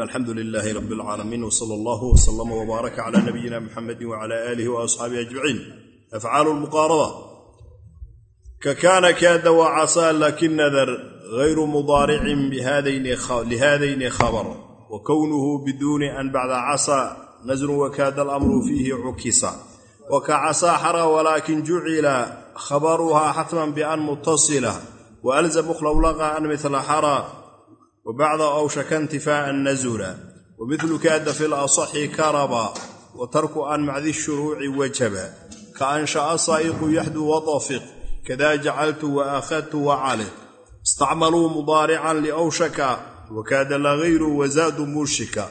alxamdu lilaahi rab اlcaalamiin wsala allahu wslama wbaaraka cala nabiyina muxamedi wcala aalihi waasxaabihi ajmaciin afcaalu lmuqaaraba ka kaana kaada wacasaa laakiin nadar gayru mudaaricin lihadayni khabar wa kownuhu biduuni an bacda casaa nasrun wakaada alamru fiihi cukisa waka casaa xara walaakin jucila khabaruhaa xatman bian mutasila waalzamu khlawlaqa an mila xara wbacda awshaka intifaaan nazula wamilu kaada fi lasaxi karaba wa tarku an macdi shuruuci wajaba ka ansha'a saa'iqu yaxdu watafiq kada jacaltu waakhadtu wacaliq istacmaluu mudaarican liawshaka wakaada lagayru wazaadu muushika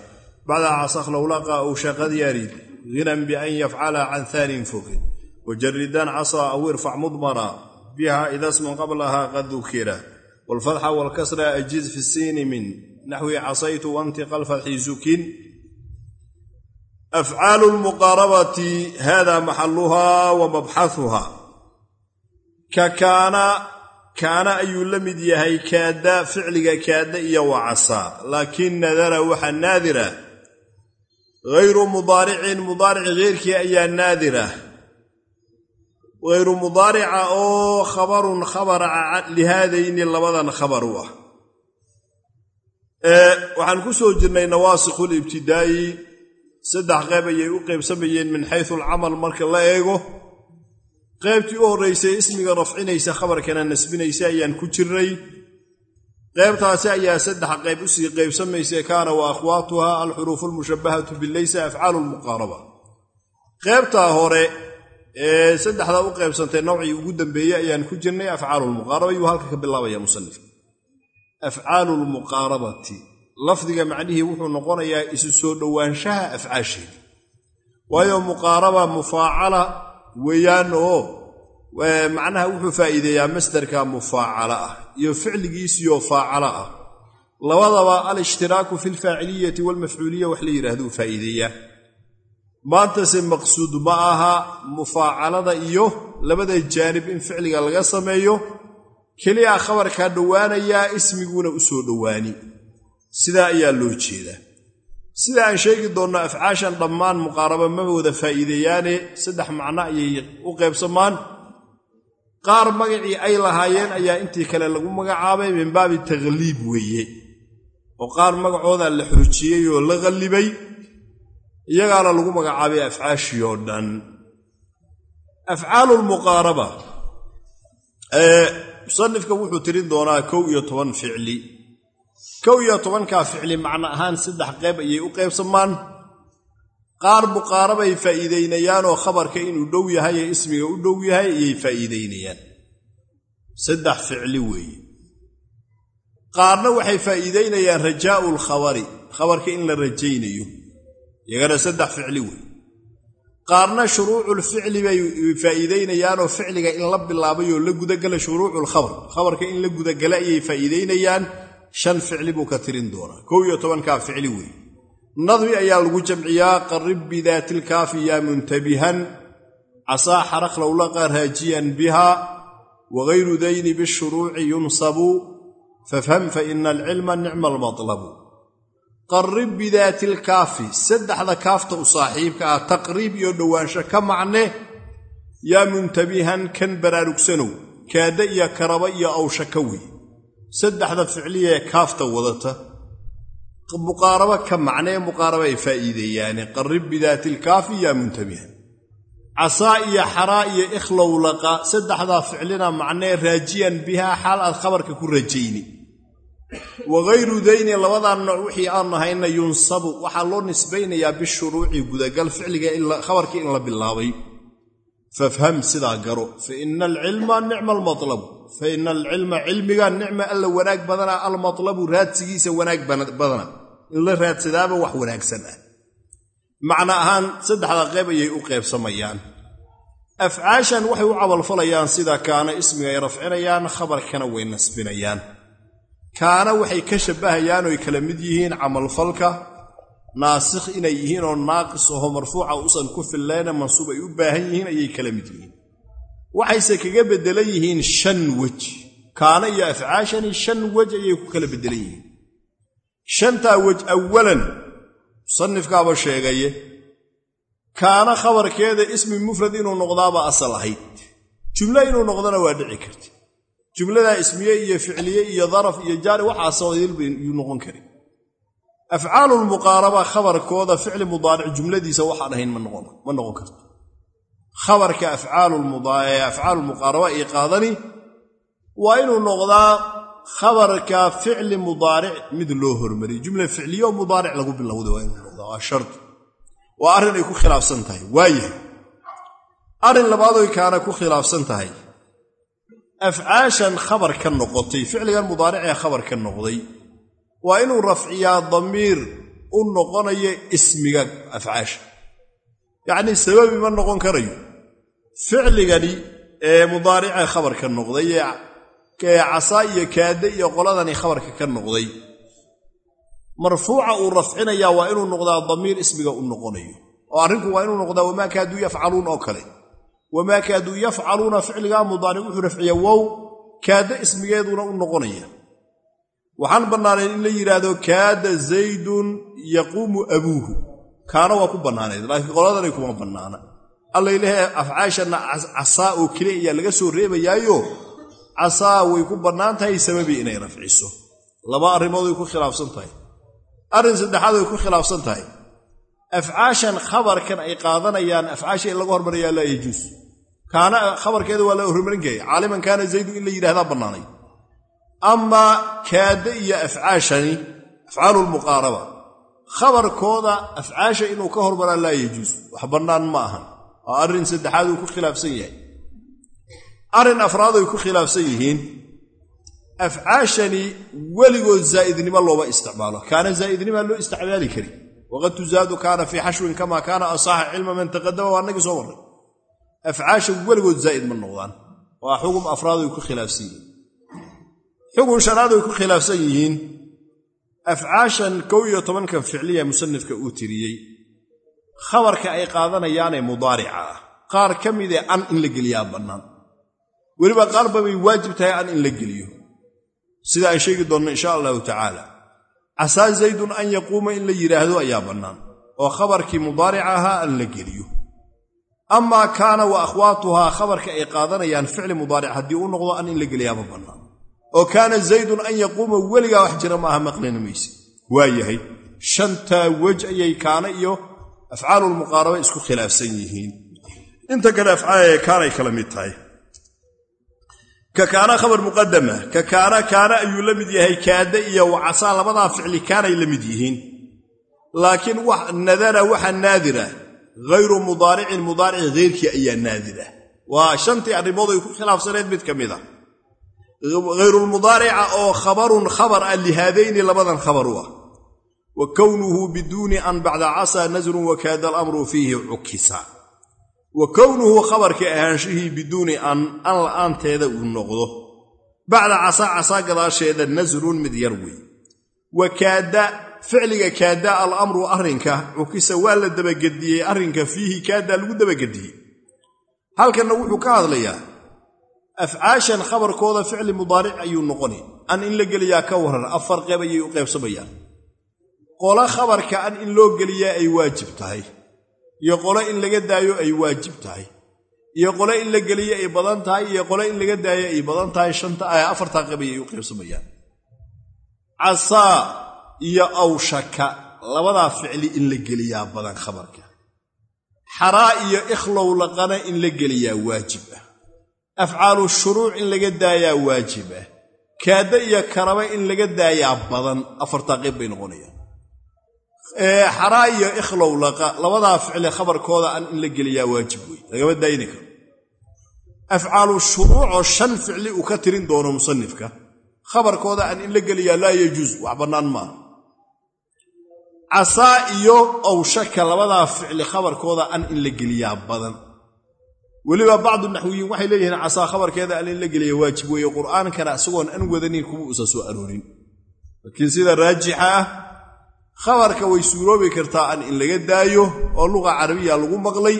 bacda casakhlowlaqa awshaqad yarid hinan bian yafcala can haanin fogin wajaridan casaa aw irfac mudmara biha ida sman qablaha qad dukira wlfatxa wlkasra ajiz fi siini min naxwi casaytu wantiqa lfatxi zukin. Afcaalu lmuqaarabati hada maxaluha wa mabxahuha ka kaana kaana ayuu la mid yahay kaada ficliga kaada iyo wacasaa laakin nadara waxaa naadira. Hayru mudaaricin mudaaric heyrkii ayaa naadira hayru mudaarica oo khabarun khabara lihaadayni labadan khabar u ah. Waxaan ku soo jirnay nawaasikhu libtidaa'i saddex qayb ayay u qaybsamayeen min xaysu alcamal marka la eego. Qaybtii u horraysay ismiga rafcinaysa khabarkana nasbinaysa ayaan ku jirnay. Qaybtaasi ayaa saddex qayb u sii qaybsamaysa kaana wa akhwaatuha alxuruufu almushabbahatu bilaysa afcaalu lmuqaaraba qaybtaa hore saddexda u qaybsantay nowcii ugu dambeeyey ayaan ku jirnay afcaalu lmuqaaraba yuu halka ka bilaabaya musanifka afcaalu lmuqaarabati lafdiga macnihii wuxuu noqonayaa isu soo dhowaanshaha afcaasheeda. Waayo muqaaraba mufaacala weeyaan oo macnaha wuxuu faa'iideeyaa masdarka mufaacala ah iyo ficligiisiyo faacala ah. Labadaba alishtiraaku fi lfaaciliyati walmafcuuliya wax la yidhaahduu faa'iideeyaa maantase maqsuud ma aha mufaacalada iyo labada jaanib in ficliga laga sameeyo keliya khabarkaa dhowaanayaa ismiguuna u soo dhowaani. Sidaa ayaa loo jeedaa. Sida aan sheegi doonno afcaashan dhammaan muqaaraba ma wada faa'iideeyaane saddex macno ayay u qaybsamaan. Qaar magacii ay lahaayeen ayaa intii kale lagu magacaabay min baabi takhliib weeye oo qaar magacooda la xoojiyey oo la khallibay iyagaana lagu magacaabay afcaashii oo dhan. Afcaalu lmuqaaraba musanifka wuxuu tirin doonaa kow iyo toban ficli. Kow iyo tobankaa ficli macno ahaan saddex qayb ayay u qaybsamaan. Qaar muqaarabay faa'iidaynayaanoo khabarka inuu dhow yahay ee ismiga u dhow yahay ayay faa'iidaynayaan. Saddex ficli weeye. Qaarna waxay faa'iidaynayaan rajaa'u lkhabari khabarka in la rajaynayo iyagana saddex ficli wey. Qaarna shuruuculficli bay faa'iidaynayaanoo ficliga in la bilaabayoo la gudagala shuruuculkhabar khabarka in la gudagala ayay faa'iidaynayaan shan ficli buu ka tirin doonaa. Kow iyo tobankaa ficli wey. Nadmi ayaa lagu jamciyaa qarib bidaatilkaafi yaa muntabihan casaa xaraklowlaqa raajiyan biha wagayru dayni bishuruuci yunsabu fafham fa ina alcilma nicma almatlabu qarib bidaatilkaafi saddexda kaafta u saaxiibka ah taqriib iyo dhowaansho ka macne yaa muntabihan kan baraarugsanow kaadda iyo karaba iyo awshaka wey saddexda ficliyee kaafta wadata muqaaraba ka macnee muqaaraba ay faa'iideeyaane. Qarib bidaatilkaafi yaa muntabihan casaa iyo xaraa iyo ikhlowlaqa saddexdaa ficlina macnee raajiyan bihaa xaal aad khabarka ku rajayni wagayru dayni labadaa nooc wixii aan nahayna yunsabu. Waxaa loo nisbaynayaa bishuruuci gudagal ficliga khabarkii in la bilaabay. Fafham sidaa garo. Fa ina alcilma nicma almatlabu. Fa ina alcilma cilmiga nicma alla wanaag badana almatlabu raadsigiisa wanaag badana. In la raadsadaaba wax wanaagsan ah. Macno ahaan saddexda qayb ayay u qaybsamayaan. Afcaashan waxay u cabalfalayaan sida kaana ismiga ay rafcinayaan khabarkana way nasbinayaan kaana waxay ka shabbahayaan oy kala mid yihiin camalfalka naasikh inay yihiin oo naaqis aho marfuuca usan ku fillayna mansuub ay u baahan yihiin ayay kala mid yihiin. Waxayse kaga beddelan yihiin shan wej kaana iyo afcaashani shan wej ayay ku kala beddelan yihiin. Shantaa wej awalan musanifkaaba sheegaye kaana khabarkeeda ismi mufrad inuu noqdaaba asal ahayd. Jumlo inuu noqdona waa dhici karta jumladaa ismiye iyo ficliye iyo daraf iyo jaari waxaasoo yuu noqon kari afcaalulmuqaaraba khabarkooda ficli mudaaric jumladiisa waxaan ahayn ma noqon karto. Khabarka afcaalulmuqaaraba ii qaadani waa inuu noqdaa khabarka ficli mudaaric mid loo hormariyey jumla ficliyo mudaaric lagu bilowda waa inuu noqdaa waa shardi waa arrin ay ku khilaafsan tahay waayahay. Arrin labaadoy kaana ku khilaafsan tahay afcaashan khabar ka noqotay ficligan mudaaricee khabar ka noqday waa inuu rafciyaa damiir u noqonayo ismiga afcaasha. Yacnii sababi ma noqon karayo. Ficligani ee mudaaricee khabarka noqday ee casaa iyo kaadde iyo qoladani khabarka ka noqday marfuuca uu rafcinayaa waa inuu noqdaa damiir ismiga u noqonayo. Oo arrinku waa inuu noqdaa wamaa kaaduu yafcaluun? oo kale wamaa kaaduu yafcaluuna ficligaa mudaaric wuxuu rafciya wow kaadda ismigeeduna u noqonaya. Waxaan bannaanayn in la yidhaahdo kaada zaydun yaquumu abuuhu. Kaana waa ku bannaanayd laakiin qoladanay kuma bannaana. Allaylehe afcaashanna casaa oo keli ayaa laga soo reebayaayo. Casaa way ku bannaan tahay sababi inay rafciso. Laba arrimood way ku khilaafsan tahay. Arrin saddexaad way ku khilaafsan tahay. Afcaashan khabarkan ay qaadanayaan afcaasha in laga hormarayaa laa yajuus kaana khabarkeeda waa la hormarin kaya caaliman kaana zaydu in la yidhahdaa bannaanay. Amaa kaadda iyo afcaashani afcaalulmuqaaraba khabarkooda afcaasha inuu ka hormaraa laa yajuus wax bannaan ma ahan. Waa arrin saddexaad uu ku khilaafsan yahay. Arrin afraad ay ku khilaafsan yihiin afcaashani weligood zaa'idnimo looma isticmaalo. Kaana zaa'idnimaa loo isticmaali kari waqad tuzaadu kaana fii xashwin kamaa kaana asaxa cilma man taqadama waa annagii soo marray afcaasha weligood zaa'id ma noqdaan. Waa xugum afraad ay ku khilaafsan yihiin. Xugun shanaad ay ku khilaafsan yihiin. Afcaashan kow iyo tobankan ficliya musanifka uu tiriyey khabarka ay qaadanayaanee mudaarica ah. Qaar ka midee an in la geliyaa bannaan. Weliba qaarba bay waajib tahay an in la geliyo. Sida aan sheegi doonno insha allahu tacaala casaa zaydun an yaquuma in la yidhaahdo ayaa bannaan. Oo khabarkii mudaarica ahaa an la geliyo amaa kaana wa akhwaatuhaa khabarka ay qaadanayaan ficli mudaaric haddii uu noqdo an in la geliyaama bannaan oo kaana zaydun an yaquuma weligaa wax jira maaha maqlina mayse. Waa yahay shantaa wej ayay kaana iyo afcaalulmuqaaraba isku khilaafsan yihiin. Inta kale kaanay kala mid tahay. Ka kaana khabar muqadama ka kaana kaana ayuu la mid yahay kaada iyo wacasaa labadaa ficli kaanay la mid yihiin. Laakiin nadara waxa naadira hayru mudaaricin mudaarici heyrkii ayaa naadira waa shantii arrimood ay ku khilaafsaneed mid ka mid a hayrulmudaarica oo khabarun khabar ah lihaadayni labadan khabar u ah wa kownuhu biduuni an bacda casaa nasrun wakaada alamru fiihi cukisa wa kownuhu khabarka ahaanshihii biduuni an an la'aanteeda uu noqdo bacda casaa casaa gadaasheeda nasrun mid yar wey wa kaada ficliga kaada alamru arrinka cukisa waa la dabagediyey arrinka fiihi kaada lagu dabagediyey. Halkanna wuxuu ka hadlayaa afcaashan khabarkooda ficli mudaaric ayuu noqonay an in la geliyaa ka waran afar qeyb ayay u qaybsamayaan qolo khabarka an in loo geliyaa ay waajib tahay iyo qolo in laga daayo ay waajib tahay iyo qolo in la geliyo ay badan tahay iyo qolo in laga daayo ay badan tahay afartaa qeyb ayay u qaybsamayaan iyo awshaka labadaa ficli in la geliyaa badan khabarka. Xaraa iyo ikhlow laqana in la geliyaa waajib ah. Afcaalu shuruuc in laga daayaa waajib ah. Kaadda iyo karaba in laga daayaa badan afartaa qeyb bay noqonayaan. Xaraa iyo ikhlow laqa labadaa ficli khabarkooda an in la geliyaa waajib wey lagama daayni karo. Afcaalu shuruucoo shan ficli uu ka tirin doono musanifka khabarkooda an in la geliyaa laa yajuus wax bannaan maaha casaa iyo awshaka labadaa ficli khabarkooda an in la geliyaa badan. Weliba bacdu naxwiyiin waxay leeyihiin casaa khabarkeeda an in la geliya waajib weeye qur'aankana isagoon an wadanin kuma uusan soo aroorin. Laakiin sida raajixa ah khabarka way suuroobi kartaa an in laga daayo oo luqa carabiya lagu maqlay.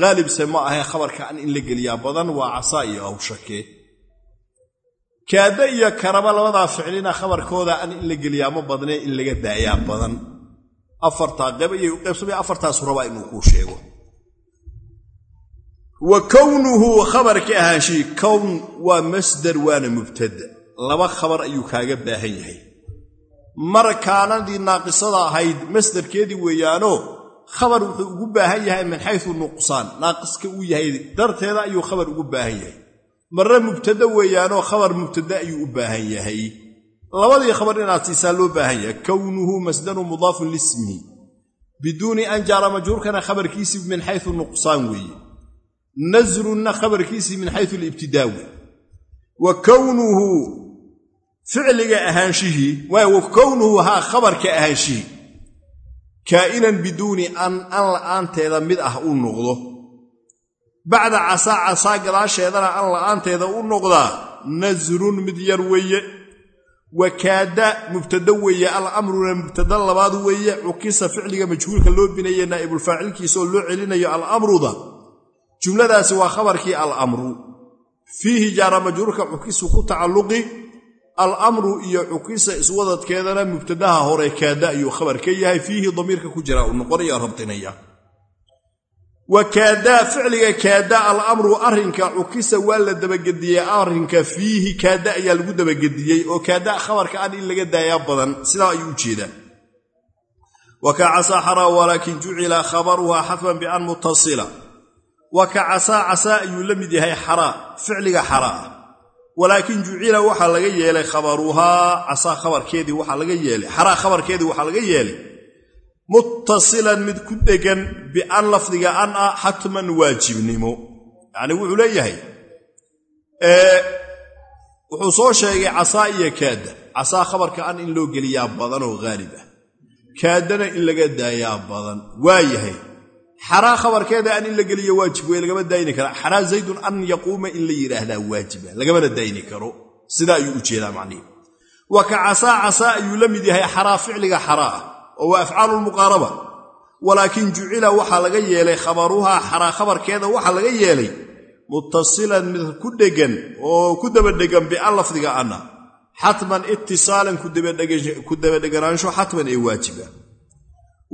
Haalibse ma ahe khabarka an in la geliyaa badan waa casaa iyo awshake. Kaada iyo karaba labadaa ficlina khabarkooda an in la geliyaa ma badnee in laga daayaa badan afartaa qayb ayay u qaybsamaya afartaasu rabaa inuu kuu sheego. Wa kownuhu khabarka ahaanshii kown waa masdar waana mubtada. Laba khabar ayuu kaaga baahan yahay. Mar kaanadii naaqisada ahayd masdarkeedii weeyaanoo khabar wuxuu ugu baahan yahay min xayu nuqsaan. Naaqiska uu yahay darteeda ayuu khabar ugu baahan yahay. Marre mubtada weeyaanoo khabar mubtada ayuu u baahan yahay labadii khabar inaad siisaa loo baahan yahay kownuhu masdarun mudaafun lismihi biduuni an jaara majruurkana khabarkiisii min xayu nuqsaan weeye. Nasrunna khabarkiisii min xayu libtidaa wey wa kownuhu ficliga ahaanshihii wa kownuhu haa khabarka ahaanshihii kaa'inan biduuni an an la'aanteeda mid ah uu noqdo. Bacda casaa casaa gadaasheedana an la'aanteeda u noqdaa nasrun mid yar weeye wa kaada mubtada weeye alamruna mubtada labaad weeye cukisa ficliga majhuulka loo binaye naa'ibulfaacilkiisaoo loo celinayo alamruda. Jumladaasi waa khabarkii alamru. Fiihi jaara majruurka cukisu ku tacalluqi alamru iyo cukisa iswadadkeedana mubtadaha hore kaada ayuu khabar ka yahay. Fiihi damiirka ku jira uu noqonaya rabtinaya wa kaada ficliga kaada alamru arrinka cukisa waa la dabagediyey arrinka fiihi. Kaada ayaa lagu dabagediyey oo kaada khabarka an in laga daayaa badan. Sidaa ayuu u jeedaa. Wa ka casaa xara walaakin jucila khabaruha xatman bian mutasila. Wa ka casaa casaa ayuu la mid yahay xaraa ficliga xaraa. Walaakin jucila waxaa laga yeelay khabaruhaa casaa khabarkeedii waxaa khabarkeedii waxaa laga yeelay muttasilan mid ku dhegan bian lafdiga an ah xatman waajibnimo. Yacnii wuxuu leeyahay wuxuu soo sheegay casaa iyo kaada casaa khabarka an in loo geliyaa badan oo haalib ah. Kaadana in laga daayaa badan. Waa yahay xaraa khabarkeeda an in la geliyo waajib wey lagama daayni kara. Xaraa zaydun an yaquuma in la yidhaahdaa waajiba. Lagamana daayni karo. Sidaa ayuu u jeedaa macnihi. Wa ka casaa casaa ayuu la mid yahay. Xaraa ficliga xaraa ah oo waa afcaalu lmuqaaraba walaakin jucila waxaa laga yeelay khabaruhaa khabarkeeda waxaa laga yeelay muttasilan mid ku dhegan oo ku dabadhegan bian lafdiga anna. Xatman itisaalan ku dabadheganaansho xatman ee waajiba.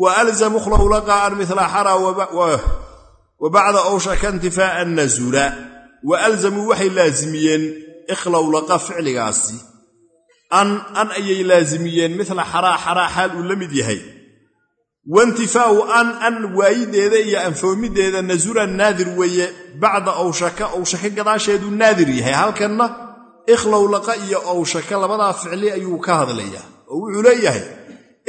Wa alzamu khlowlaqaan mila xara wa bacda owshaka intifaa'a nazula. Wa alzamuu waxay laazimiyeen ikhlowlaqa ficligaasi an an ayay laazimiyeen mila xaraa xaraa xaal uu la mid yahay. Waintifaa'u an an waayideeda iyo anfoomideeda nasulan naadir weeye bacda owshaka owshaka gadaasheeduu naadir yahay. Halkanna ikhlowlaqa iyo owshaka labadaa ficli ayuu ka hadlayaa. Oo wuxuu leeyahay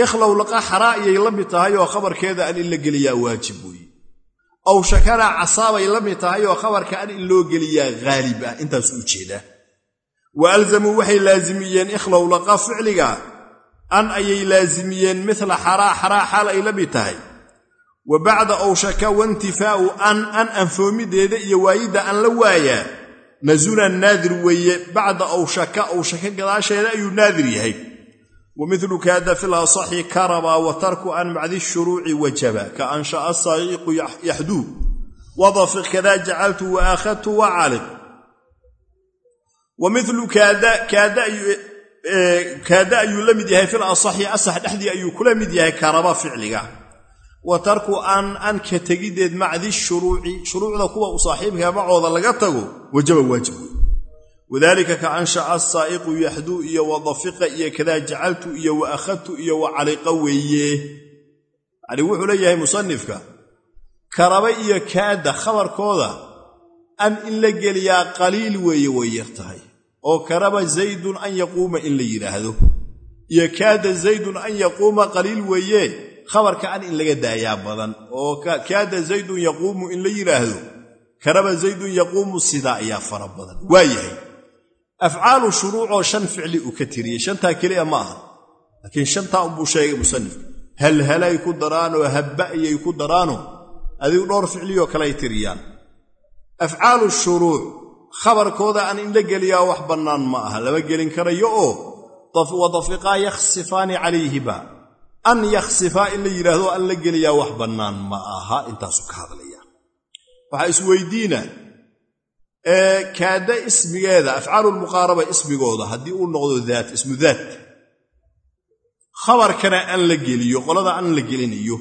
ikhlowlaqa xaraa ayay la mid tahay oo khabarkeeda an in la geliyaa waajib weeye. Owshakana casaabay la mid tahay oo khabarka an in loo geliyaa haalib ah. Intaasuu u jeedaa wa alzamuu waxay laazimiyeen ikhlowlaqa ficliga an ayay laazimiyeen mila xaraa xaraa xaal ay la mid tahay wa bacda owshaka waintifaa'u an an anfoomideeda iyo waayidda an la waayaa nasulan naadir weeye bacda owshaka owshaka gadaasheeda ayuu naadir yahay wa milu kaada fi lasaxi karaba wa tarku an bacdi shuruuci wajaba ka ansha'a saayiqu yaxduu wadafiq kada jacaltu wa akhadtu wa caliq wa milu kaada ayuu la mid yahay fil asaxi asax dhexdii ayuu kula mid yahay karaba ficliga. Wa tarku an an ka tegideed macdi shuruuci shuruucda kuwa u saaxiibkaa macooda laga tago wajaba waajib wey wadaalika ka anshaca saa'iqu yaxduu iyo wa dafiqa iyo kadaa jacaltu iyo wa akhadtu iyo wa caliqa weeye. Yacni wuxuu leeyahay musanifka karaba iyo kaada khabarkooda an in la geliyaa qaliil weeye way yar oo karaba zaydun an yaquuma in la yidhaahdo iyo kaada zaydun an yaquuma qaliil weeye khabarka an in laga daayaa badan oo kaada zaydun yaquumu in la yidhaahdo karaba zaydun yaquumu sidaa ayaa fara badan. Waa yahay. Afcaalu shuruucoo shan ficli uu ka tiriyey shantaa keliya ma aha. Laakiin shantaa unbuu sheegay musanifka. Halhalay ku daraanoo habba ayay ku daraano adigu dhowr ficliyoo kaley tiriyaan. Afcaalu shuruuc khabarkooda an in la geliyaa wax bannaan ma aha. Lama gelin karayo oo wadafiqaa yakhsifaani calayhiba an yakhsifaa in la yidhaahdo an la geliyaa wax bannaan ma aha. Intaasuu ka hadlaya. Waxaa isweydiina kaada ismigeeda afcaalulmuqaaraba ismigooda haddii uu noqdo daat ismu daat. Khabarkana an la geliyo qolada an la gelinayo.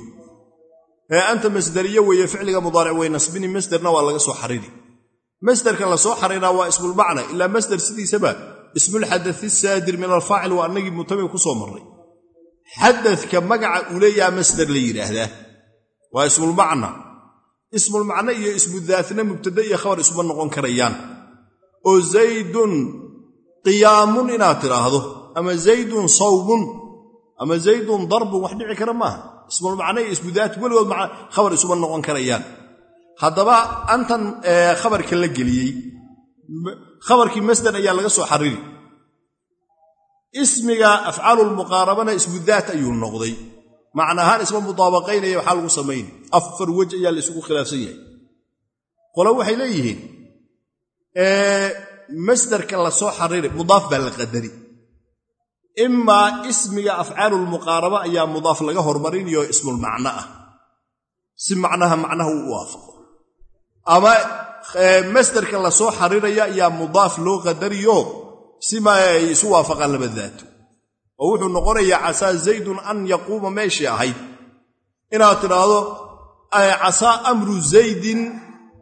Anta masderiye weeye ficliga mudaaric way nasbini masderna waa laga soo xariri masderka la soo xariraa waa ismulmacna ilaa masder sidiisaba ismulxadai saadir min alfaacil waa annagii mutamim ku soo marray. Xadadka magaca uu leeyaha masder la yidhaahdaa. Waa ismulmacna ismulmacno iyo ismudaatna mubtada iyo khabar isuma noqon karayaan. Oo zaydun qiyaamun inaad tidhaahdo ama zaydun sawmun ama zaydun darbun wax dhici kara maaha. Ismulmacno iyo ismudaat weligood khabar isuma noqon karayaan haddaba antan khabarka la geliyey khabarkii masder ayaa laga soo xariri ismiga afcaalulmuqaarabana ismudaat ayuu noqday. Macna ahaan isma mudaabaqaynaya waxaa lagu samayn. Afar wej ayaa la isugu khilaafsan yahay. Qole waxay leeyihiin masderka la soo xariri mudaaf baa la qadari. Imaa ismiga afcaalulmuqaaraba ayaa mudaaf laga hormarinayo ismulmacno ah. Si macnaha macnaha uu waafaqo ama masderka la soo xariraya ayaa mudaaf loo qadariyo si ma ay isu waafaqaan laba daato oo wuxuu noqonayaa casaa zaydun an yaquuma meeshii ahayd. Inaad tidhaahdo casaa amru zaydin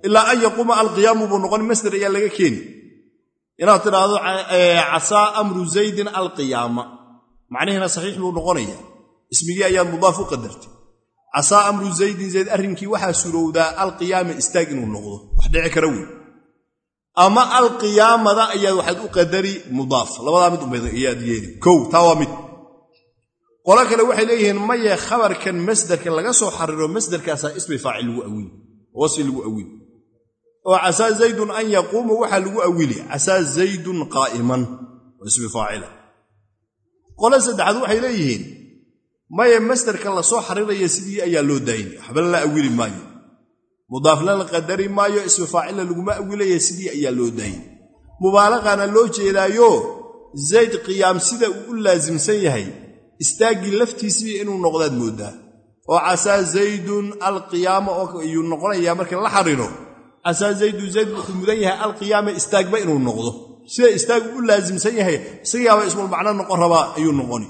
ilaa an yaquuma alqiyaamu buu noqon masder ayaa laga keeni. Inaad tidhaahdo casaa amru zaydin alqiyaama. Macnihiina saxiix buu noqonayaa. Ismigii ayaad mudaaf u qadartay casaa amru zaydin zayd arrinkii waxaa surowdaa alqiyaama istaag inuu noqdo. Wax dhici kara wey ama alqiyaamada ayaad waxaad u qadari mudaaf. Labadaa mid ayaad yeeli kow taa waa mid. Qolo kale waxay leeyihiin maye khabarkan masderka laga soo xariro masderkaasaa ismi faacil lagu awili wasfi lagu awili oo casaa zaydun an yaquuma waxaa lagu awili. Casaa zaydun qaa'iman. Oo ismi faacila. Qole saddexaad waxay leeyihiin maye masderka la soo xariraya sidii ayaa loo daayni waxba la awili maayo. Mudaafna la qadari maayo ismi faacilna laguma awilaya sidii ayaa loo daayey mubaalaqana loo jeedaayo zayd qiyaam sida uu u laasimsan yahay istaaggii laftiisii inuu noqdaad mooddaa oo casaa zaydun alqiyaama ayuu noqonayaa marka la xariro casaa zaydun zayd wuxuu mudan yahay alqiyaama istaagba inuu noqdo. Sida istaag uu u laasimsan yahay isagaaba ismulmacno noqon rabaa ayuu noqoni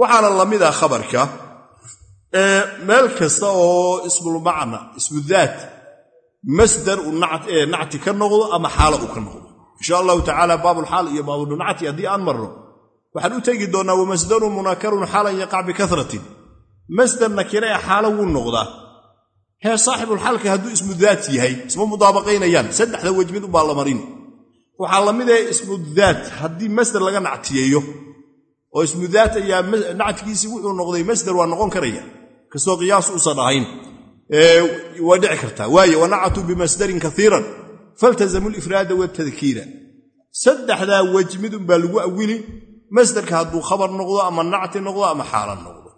waxaana la mid ah khabarka meel kasta oo ismulmacna ismudaat masdar uu nacti ka noqdo ama xaalo uu ka noqdo. Insha allahu tacaala baabulxaal iyo baabulnacti haddii aan marno waxaan u tegi doonnaa wamasdarun munakarun xaalan yaqac bikaratin masdar nakire ee xaalo wuu noqdaa. Hee saaxibulxaalka hadduu ismudaat yahay isma mudaabaqaynayaan saddexda wej mid ubaa la marin. Waxaa la mid ee ismudaat haddii masdar laga nactiyeeyo oo ismudaat ayaa nactigiisii wuxuu noqday masdar waa noqon karaya. Kastoo qiyaas uusan ahayn. Waa dhici kartaa waaye wanacatuu bimasdarin kaiiran faltazamu lifraada watadkiira saddexdaa wej midunbaa lagu awili. Masdarka hadduu khabar noqdo ama nacti noqdo ama xaalan noqdo.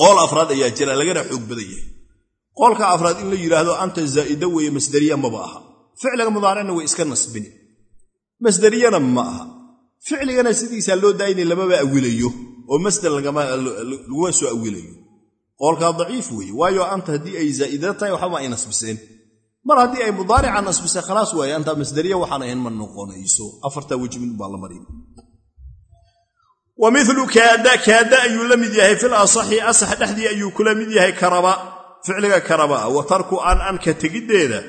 Qool afraad ayaa jira lagana xoog badan yahay. Qoolka afraad in la yidhaahdo anta zaa'ida weeye masdariya maba aha. Ficliga mudaaricna way iska nasbini. Masdariyana ma aha ficligana sidiisaa loo daayna lamaba awilayo oo masder laguma soo awilayo. Qoolkaa daciif weeye waayo anta haddii ay zaa'ida tahay waxbama ay nasbiseen. Mar haddii ay mudaarica nasbisay khalaas waaye anta masdariya waxaan ahayn ma noqonayso. Afartaa weji mid baa la marin. Wa milu kaada kaada ayuu la mid yahay fil asaxi asax dhexdii ayuu kula mid yahay karaba ficliga karaba. Wa tarku an anka tegiddeeda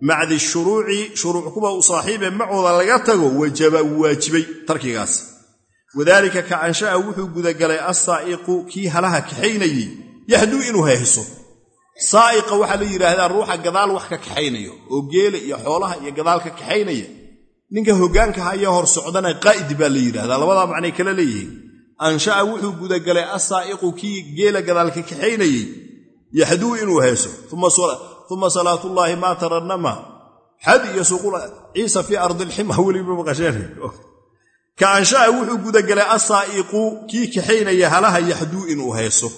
macdi shuruuci shuruuc kuwa u saaxiibe macooda laga tago wajaba wuu waajibay tarkigaas. Wadaalika ka ansha'a wuxuu gudagalay assaa'iqu kii halaha kaxaynayey. Yahduu inuu hayso saa'iqa waxaa la yidhaahdaa ruuxa gadaal wax ka kaxaynayo oo geela iyo xoolaha iyo gadaal ka kaxaynaya. Ninka hoggaanka haya hor socdana qaa'id baa la yidhahdaa labadaa macnay kala leeyihiin. Ansha'a wuxuu gudagalay assaa'iqu kii geela gadaal ka kaxaynayey. Yaxduu inuu hayso uma salaatullaahi maa taranama xad iyo suqul ciisa fii ardilxima weliba maqasheen ka ansha'a wuxuu gudagalay assaa'iqu kii kaxaynaya halaha yaxduu inuu hayso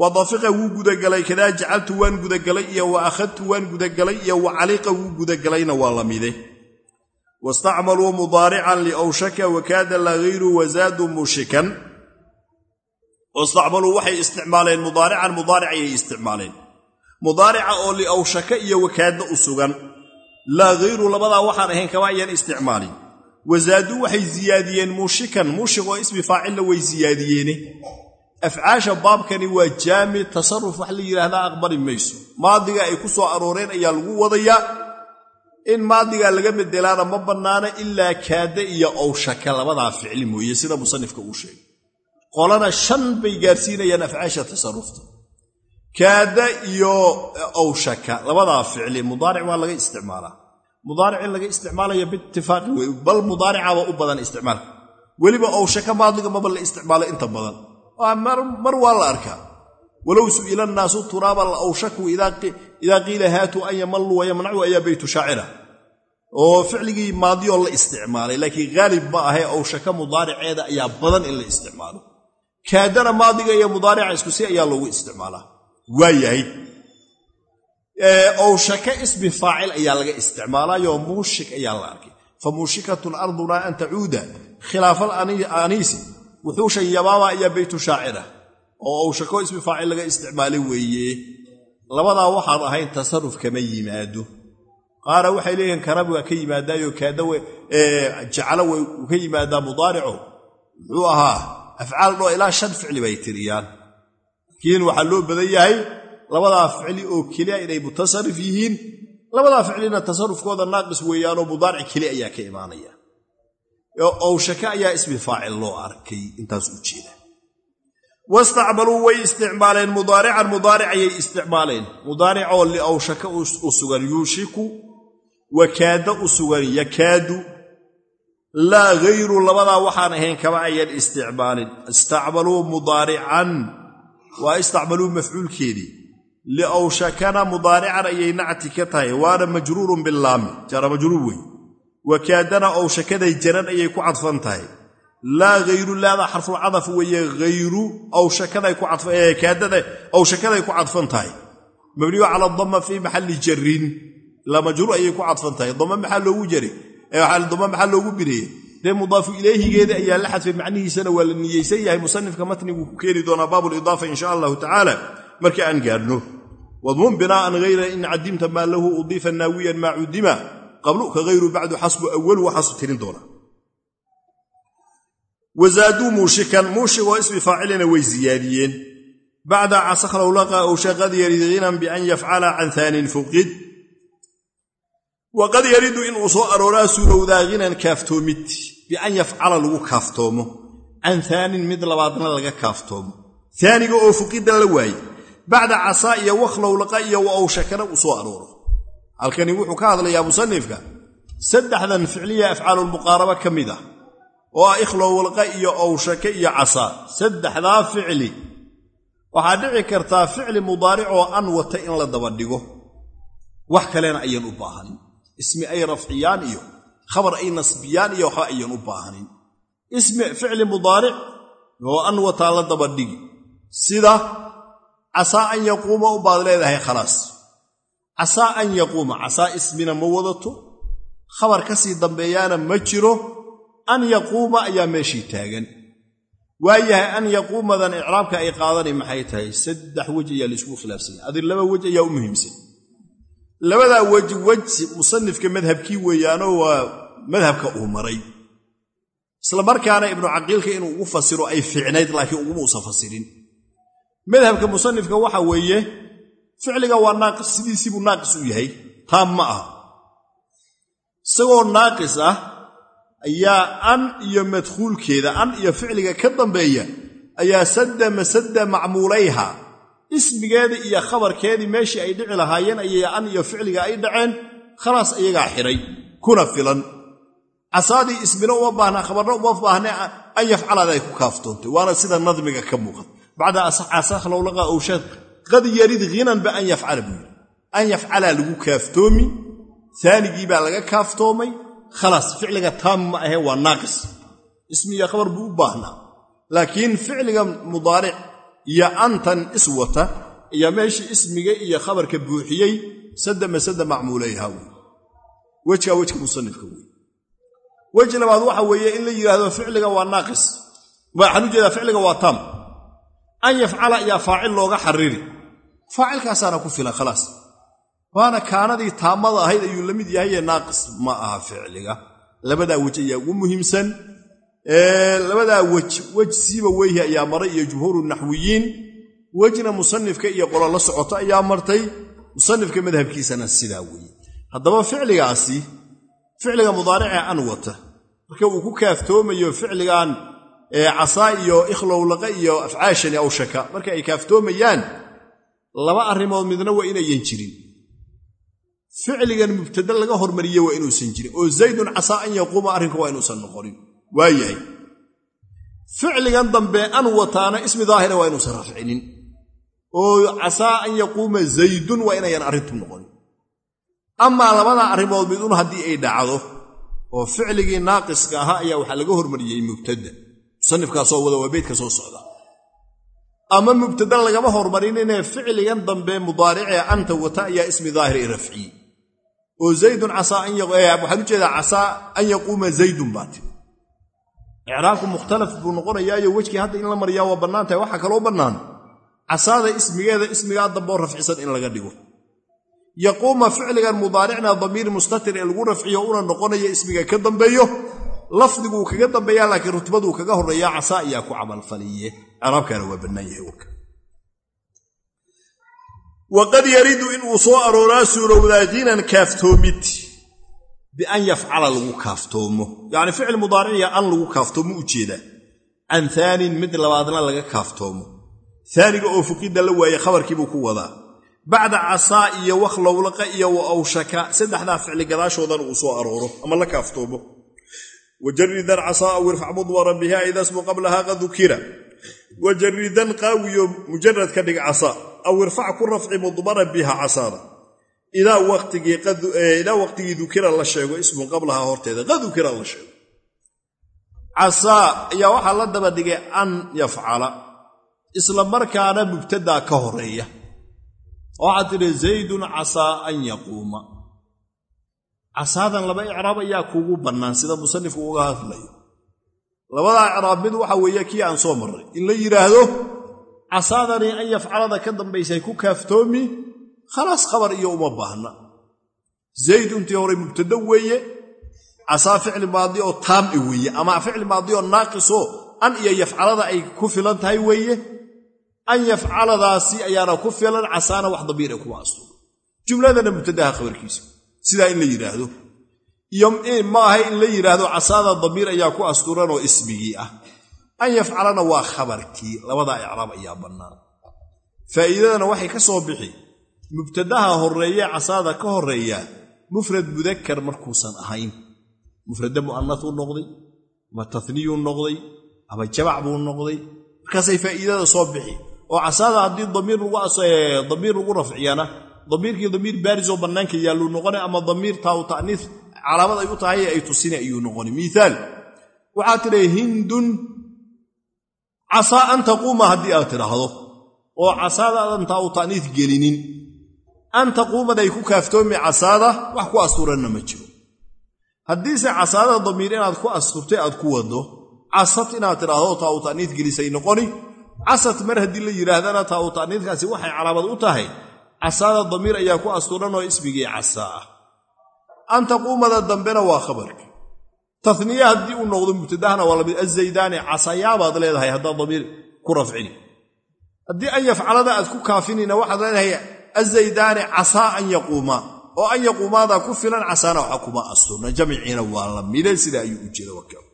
wa dafiqa wuu gudagalay kadaa jacaltu waan gudagalay iyo wa akhadtu waan gudagalay iyo wa caliqa wuu gudagalayna waa la mide wastacmaluu mudaarican liawshaka wakaada lagayru wazaadu mushikan wastacmaluu waxay isticmaaleen mudaarican mudaaric ayay isticmaaleen mudaarica oo liawshaka iyo wakaadda u sugan. Laa hayru labadaa waxaan ahayn kama ayaan isticmaalin. Wasaaduu waxay siyaadiyeen muushikan. Muushik oo ismi faacilla way siyaadiyeene afcaasha baabkani waa jaami tasarruf wax la yidhaahdaa aqbali mayso. Maadiga ay ku soo arooreen ayaa lagu wadayaa in maadigaa laga bedelaana ma bannaana ilaa kaada iyo owshaka labadaa ficli mooye sida musanifka uu sheegay. Qolana shan bay gaarsiinayaan afcaasha tasarrufta kaada iyo owshaka labadaa ficli mudaaric waa laga isticmaalaa. Mudaaric in laga isticmaalaya biitifaaqi wey bal mudaaricaba u badan isticmaalka. Weliba owshaka maadiga maba la isticmaalo inta badan. Mar waa la arkaa. Walow su'ila naasu turaaba awshaku idaa qiila haatuu an yamalluu wayamnacu ayaa baytu shaacira. Oo ficligii maadiyoo la isticmaalay laakiin haalib ma ahe owshaka mudaariceeda ayaa badan in la isticmaalo. Kaadana maadiga iyo mudaarica iskusi ayaa loogu isticmaalaa waa yahay. Owshaka ismi faacil ayaa laga isticmaalaayoo muushik ayaa la arkay. Fa muushikatun ardunaa an tacuuda. Khilaafal aniisi. Wuxuushan yabaaba ayaa baytu shaacira. Oo owshako ismi faacil laga isticmaalay weeye. Labadaa waxaan ahayn tasarruf kama yimaado. Qaara waxay leeyihiin karab waa ka yimaadaayo kaada jaclo way ka yimaadaa mudaarico muxuu ahaa afcaal dhoo ilaa shan ficli bay tiriyaan laakiin waxaa loo badan yahay labadaa ficli oo keliya inay mutasarrif yihiin. Labadaa ficlina tasarrufkooda naaqis weeyaanoo mudaaric keli ayaa ka imaanaya. Owshaka ayaa ismi faacil loo arkay intaas u jeeda. Wastacmaluu way isticmaaleen mudaarican mudaaric ayay isticmaaleen. Mudaaricoo liowshaka u sugan yuushiku wakaada u sugan yakaadu. Laa hayru labadaa waxaan ahayn kama ayan isticmaalin. Istacmaluu mudaarican waa istacmaluu mafcuulkeedii liowshakana mudaarican ayay nacti ka tahay. Waana majruurun bilaami jara majruur wey wakaadana owshakaday jaran ayay ku cadfan tahay. Laa hayru laada xarfulcadaf weeye. Hayru owshakaday ku cadfan tahay. Mabniyu cala dama fii maxalli jarin la majruur ayay ku cadfan tahay. Dama maxaa loogu jari? Dama maxaa loogu bineeyey dee mudaafu ilayhigeeda ayaa la xadfay macnihiisana waa la niyeysan yahay. Musanifka matnigu ku keeni doonaa baabulidaafa insha allahu tacaala. Marka aan gaadhno wadmun binaa'an hayra in cadimta maa lahu udiifa naawiyan maa cudima qablu ka hayru bacdu xasbu awalu waxaasu tirin doona wazaaduu muushikan muushig oo ismi faacilina way siyaadiyeen bacda casaklow laqa ow shaqad yarid hinan bian yafcala can aanin fuqid. Waqad yaridu inuu soo arooraa suurowdaa hinan kaaftoomid bian yafcala lagu kaaftoomo can aanin mid labaadna laga kaaftoomo aaniga oo fuqida la waaye bacda casaa iyo wakhlow laqa iyo wa owshakana uu soo arooro halkani wuxuu ka hadlayaa musanifka saddexdan ficliya afcaalulmuqaaraba ka mid ah oo ah ikhlowlaqa iyo owshake iyo casaa saddexdaa ficli waxaa dhici kartaa ficli mudaaricoo an wata in la daba dhigo wax kalena ayan u baahanin ismi ay rafciyaan iyo khabar ay nasbiyaan iyo waxba ayan u baahanin ismi ficli mudaaric oo an wataa la daba dhigi sida casaa an yaquuma u baad leedahay khalaas casaa an yaquuma casaa ismina ma wadato khabar ka sii dambeeyaana ma jiro an yaquuma ayaa meeshii taagan waayahay an yaquumadan icraabka ay qaadanay maxay tahay saddex wej ayaa laiskugu khilaafsanya adi laba wej ayaa u muhiimsan labadaa wej wej musanifka madhabkii weeyaanoo waa madhabka uu maray. Isla markaana ibnu caqiilka inuu ugu fasiro ay fiicnayd laakiin uguma usan fasirin. Madhabka musanifka waxa weeye ficliga waa naaqis sidiisiibuu naaqis u yahay. Taam ma aha. Isagoo naaqis ah ayaa an iyo madkhuulkeeda an iyo ficliga ka dambeeya ayaa sadda masadda macmuulayha. Ismigeedii iyo khabarkeedii meeshii ay dhici lahaayeen ayay an iyo ficliga ay dhaceen khalaas iyagaa xidhay kuna filan casaadii ismina uma baahna khabarna uma baahne an yafcalaad ay ku kaaftoontay waana sida nadmiga ka muuqat bacda casakhlowlaqa owshad qad yarid hinan ba an yafcala buu yidhi. An yafcalaa lagu kaaftoomi aanigii baa laga kaaftoomay khalaas ficliga taam ma ahe waa naaqis. Ismi iyo khabar buu u baahnaa laakiin ficliga mudaaric iyo antan iswata ayaa meeshii ismiga iyo khabarka buuxiyey sadda masada macmuulayha wey wejkaa wejka musanifka wey weji labaad waxa weeye in la yidhaahdo ficliga waa naaqis. Waxaan u jeedaa ficliga waa taam an yafcala ayaa faacil looga xariri faacilkaasaana ku filan khalaas. Waana kaanadii taamada ahayd ayuu la mid yahaye naaqis. Ma aha ficliga. Labadaa wej ayaa ugu muhiimsan. Labadaa wej wej siiba weyhi ayaa maray iyo jumhuuru naxwiyiin. Wejna musanifka iyo qolo la socoto ayaa martay. Musanifka madhabkiisana sidaa weeye haddaba ficligaasi ficliga mudaaricee an wata. Marka uu ku kaaftoomayo ficligan casaa iyo ikhlowlaqa iyo afcaashani awshaka marka ay kaaftoomayaan laba arrimood midna waa inayan jirin. Ficligan mubtada laga hormariye waa inuusan jirin. Oo zaydun casaa an yaquuma arrinka waa inuusan noqonin. Waayahay ficligan dambe an wataana ismi daahira waa inuusan rafcinin oo casaa an yaquuma zaydun waa inayan arrintu noqonin amaa labadaa arrimood midun haddii ay dhacdo oo ficligii naaqiska ahaa ayaa waxaa laga hormariyey mubtada. Musanifkaasoo wada waa soo socda. Ama mubtada lagama hormarinine ficligan dambe mudaaricee anta wata ayaa ismi daahir i rafciyey oo zaydun waxaan u jeedaa casaa an yaquuma zaydun baa tiri. Icraabku mukhtalaf buu noqonayaayo wejkii hadda in la mariyaa waa bannaan tahay waxaa kaloo bannaan. Casaada ismigeeda ismigaa damboo rafcisan in laga dhigo yaquuma ficligan mudaaricna damiir mustatir ee lagu rafciyo una noqonaya ismiga ka dambeeyo lafdiguu kaga dambeeya laakiin rutbaduu kaga horreeya casaa ayaa ku camalfaliye craabkaana waa bannaan yahay warka waqad yaridu inuu soo arooraa suurowdaa jinan kaaftoomid bian yafcala lagu kaaftoomo. Yacni ficil mudaariciya an lagu kaaftoomo u jeedaa can aanin mid labaadna laga kaaftoomo. Aaniga oo fuqidda la waaye khabarkiibuu ku wadaa bacda casaa iyo wakhlowlaqa iyo wa awshaka saddexdaa ficli gadaashoodan uu soo arooro ama la kaaftoomo wajaridan casaa aw irfac mudmaran biha ida smu qablaha qad ukira wajaridan qaawiyo mujarad ka dhig casaa aw irfac ku rafci mudmaran biha casaada idaa waqtigii dukira la sheego ismun qablaha horteeda qad ukira la sheego. Casaa ayaa waxaa la daba dhigay an yafcala isla markaana mubtadaa ka horreeya waxaad tidhi zaydun casaa an yaquuma casaadan laba icraab ayaa kuugu bannaan sida musanifku uga hadlayo labadaa icraab mid waxa weeye kii aan soo marray in la yidhaahdo casaadani an yafcalada ka dambaysay ku kaaftoomi khalaas khabar iyo uma baahna zayd intii hore mubtado weeye casaa ficli maadi oo taami weeye ama ficli maadi oo naaqisoo an iyo yafcalada ay ku filan tahay weeye an yafcaladaasi ayaana ku filan casaana wax damiir ay kuma astuuro jumladana mubtadaha khabarkiisa. Sidaa in la yidhaahdo iyo ma aha in la yidhaahdo casaada damiir ayaa ku asturan oo ismigii ah. An yafcalana waa khabarkii. Labadaa icraab ayaa bannaan. Faa'iidadana waxay ka soo bixi. Mubtadaha horreeye casaada ka horreeya mufrad mudakar markuusan ahayn. Mufrada mu'anas uu noqday ama taniyuu noqday ama jamac buu noqday. Markaasay faa'iidada soo bixi oo casaada haddii damiir lagu rafciyana damiirkii damiir baarisoo bannaanka yaalluu noqona ama damiir taau ta'niis calaamad ay u tahay ay tusina ayuu noqoni. Miaal waxaa tidhi hindun casaa an taquuma haddii aad tidhaahdo oo casaada aadan taau ta'niis gelinin. An taquumaday ku kaaftoomi casaada wax ku asturanna ma jiro. Haddiise casaada damiir inaad ku asturtay aad ku waddo casad inaad tidhaahdo taau ta'niis gelisay noqoni casad mar haddii la yidhaahdana taau ta'niiskaasi waxay calaamad u tahay casaada damiir ayaa ku asturan oo ismigii casaa ah. An taquumada dambena waa khabarki taniye haddii uu noqdo mubtadahana waa la mid azaydaani casayaabaad leedahay haddaad damiir ku rafcini haddii an yafcalada aad ku kaafinina waxaad leedahay azaydaani casaa an yaquuma oo an yaquumaada ku filan casaana waxa kuma asturna jamciina waa la sida ayuu u jeeda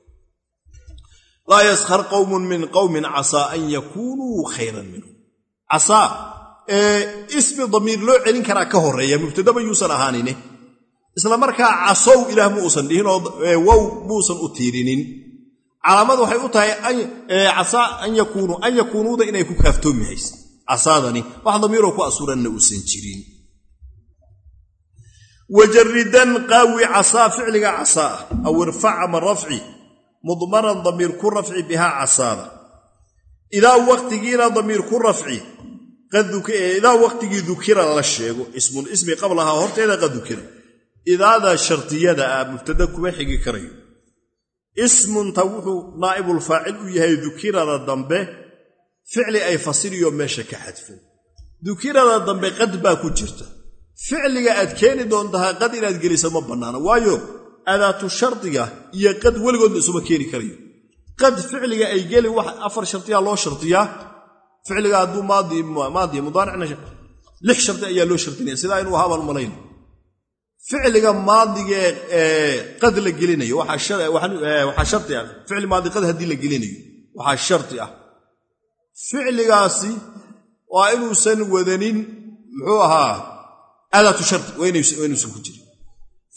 laa yaskhar qowmun min qowmin casaa an yakunuu khayran minhum. Casaa ismi damiir loo celin karaa ka horreeya mubtadaba yuusan ahaanine. Isla markaa casow ilaah muusan dhihinoo wow muusan u tiirinin. Calaamad waxay u tahay casaa an yakuunuu an yakuunuuda inay ku kaaftoomi haysa casaadani wax damiiroo ku asuranna uusan jirin. Wajaridan qaawi casaa ficliga casaa aw irfac ama rafci mudmaran damiir ku rafci bihaa casaada. Idaa waqtigiina damiir ku rafci idaa waqtigii dukira la sheego. Ismun ismi qablahaa horteeda qad dukira. Idaada shartiyada ah mubtada kuma xigi karayo. Ismunta wuxuu naa'ibulfaacil u yahay dukirada dambe ficli ay fasiriyo meesha ka xadfo. Dukirada dambe qad baa ku jirta. Ficliga aad keeni doontahaa qad inaad gelisa ma bannaano waayo adaatu shardiga iyo qad weligoodna isuma keeni karayo. Qad ficliga ay geli wax afar shardiyaa loo shardiyaa ficliga hadduu maadiya mudaaricna lix shardi ayaa loo shardinaya sidaa inuu ahaabaan malayn. Ficliga maadigee qad la gelinayo waxaa shardi ah. Ficli maadi qad haddii la gelinayo waxaa shardi ah. Ficligaasi waa inuusan wadanin muxuu ahaa aadaatu shardi waa inuusan ku jirin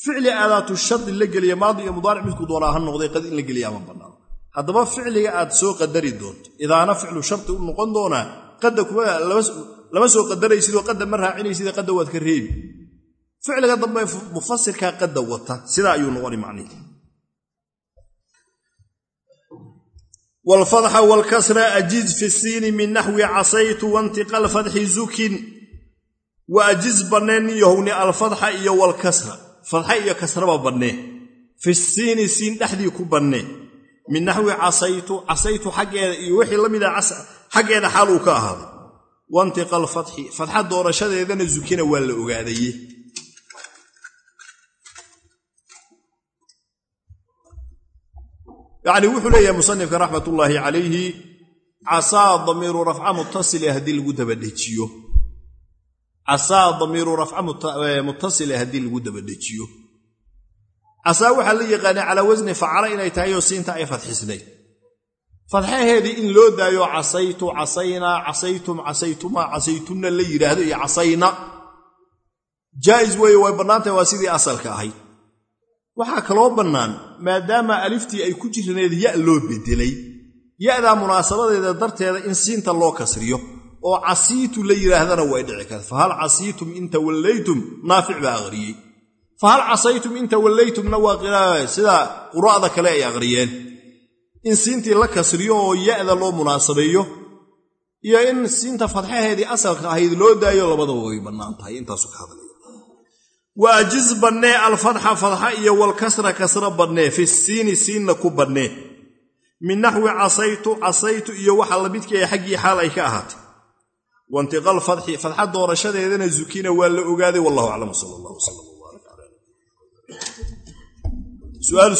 ficli aadaatu shardi la geliya maadi iyo mudaaric midku doonaa ha noqday qad in la geliya ama bannaano haddaba ficliga aad soo qadari doonto idaana ficlu shardi u noqon doonaa qadda lama soo qadaraysidoo qadda ma raacinaysidee qadda waad ka reebi. Ficliga dambe mufasirkaa qadda wata sidaa ayuu noqoni macnihi wlfatxa wlkasra ajiz fi siini min naxwi casaytu wantiqal fatxi zukin wa ajiz bannee nin yahowni alfatxa iyo walkasra fatxa iyo kasraba bannee fi siini siin dhexdii ku bannee min naxwi casaytu casaytu xaggeeda iyo wixii la mida xaggeeda xaal uu ka ahaaday. Wantiqal fatxi fatxa doorashadeedana zukina waa la ogaadaye yacni wuxuu leeyahay musanifka raxmatullaahi calayhi casaa damiiru rafca mutasile haddii lagu dabadhejiyo casaa damiiru rafca mutasile haddii lagu dabadhejiyo casaa waxaa la yaqaanay calaa wasni facala inay tahay oo siinta ay fadxisnayd. Fadxaheedii in loo daayo casaytu casaynaa casaytum casaytumaa casaytunna la yidhaahdo iyo casayna. Jaa'is weeye way bannaantahay waa sidii asalka ahayd. Waxaa kaloo bannaan maadaama aliftii ay ku jirnayd ya loo bedelay ya'daa munaasabadeeda darteeda in siinta loo kasriyo oo casiitu la yidhaahdana way dhici karta fahal casiitum in tawallaytum? Naafic baa aqriyey fahal casaytum in tawallaytumna waa sida qura'da kale ay aqriyeen in siintii la kasriyo oo ya'da loo munaasabeeyo iyo in siinta fadxaheedii asalka ahayd loo daayo labadaba way bannaan tahay. Intaasu ka hadlaya. Wa ajiz bannee alfatxa fadxa iyo walkasra kasra bannee. Fi siini siinna ku bannee. Min naxwi casaytu casaytu iyo waxa lamidkae xaggii xaal ay ka ahaatay waintiqal fadxi fadxa doorashadeedana zukina waa la ogaaday wallahu aclam sal allah wsala wbaarak cala su'aal